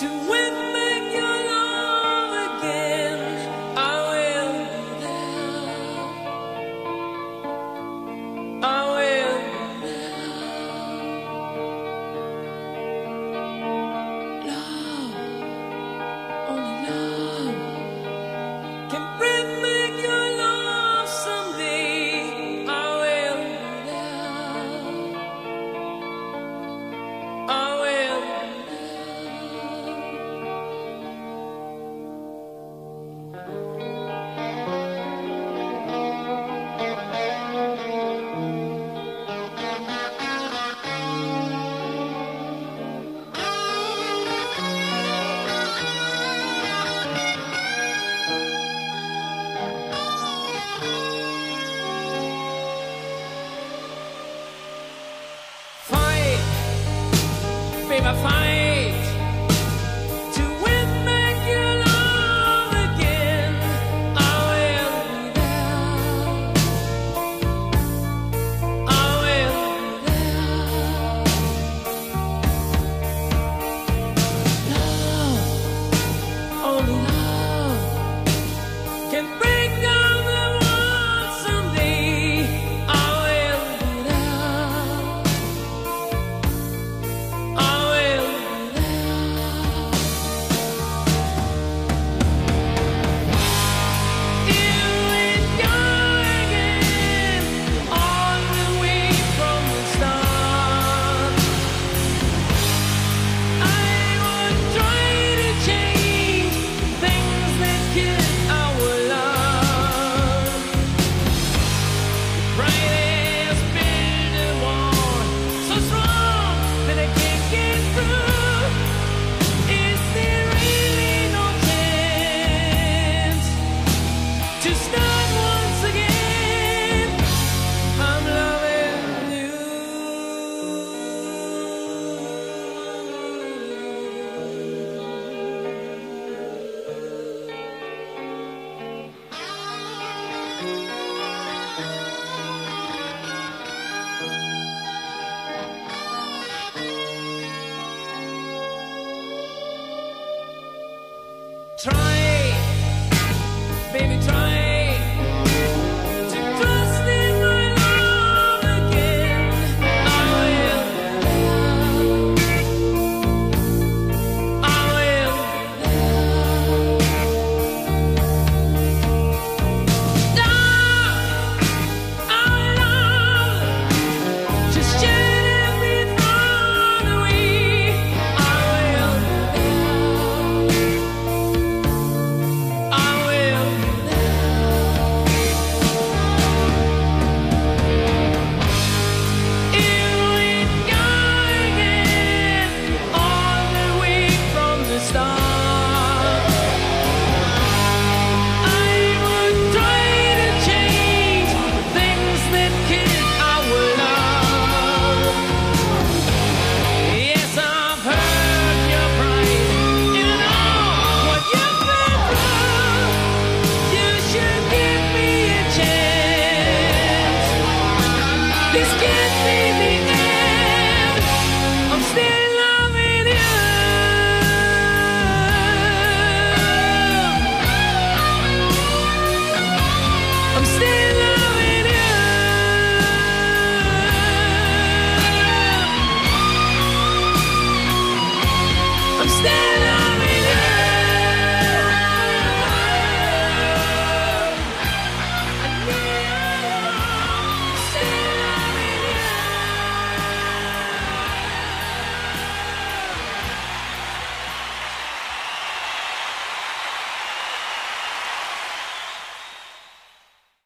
to win. I find. trying.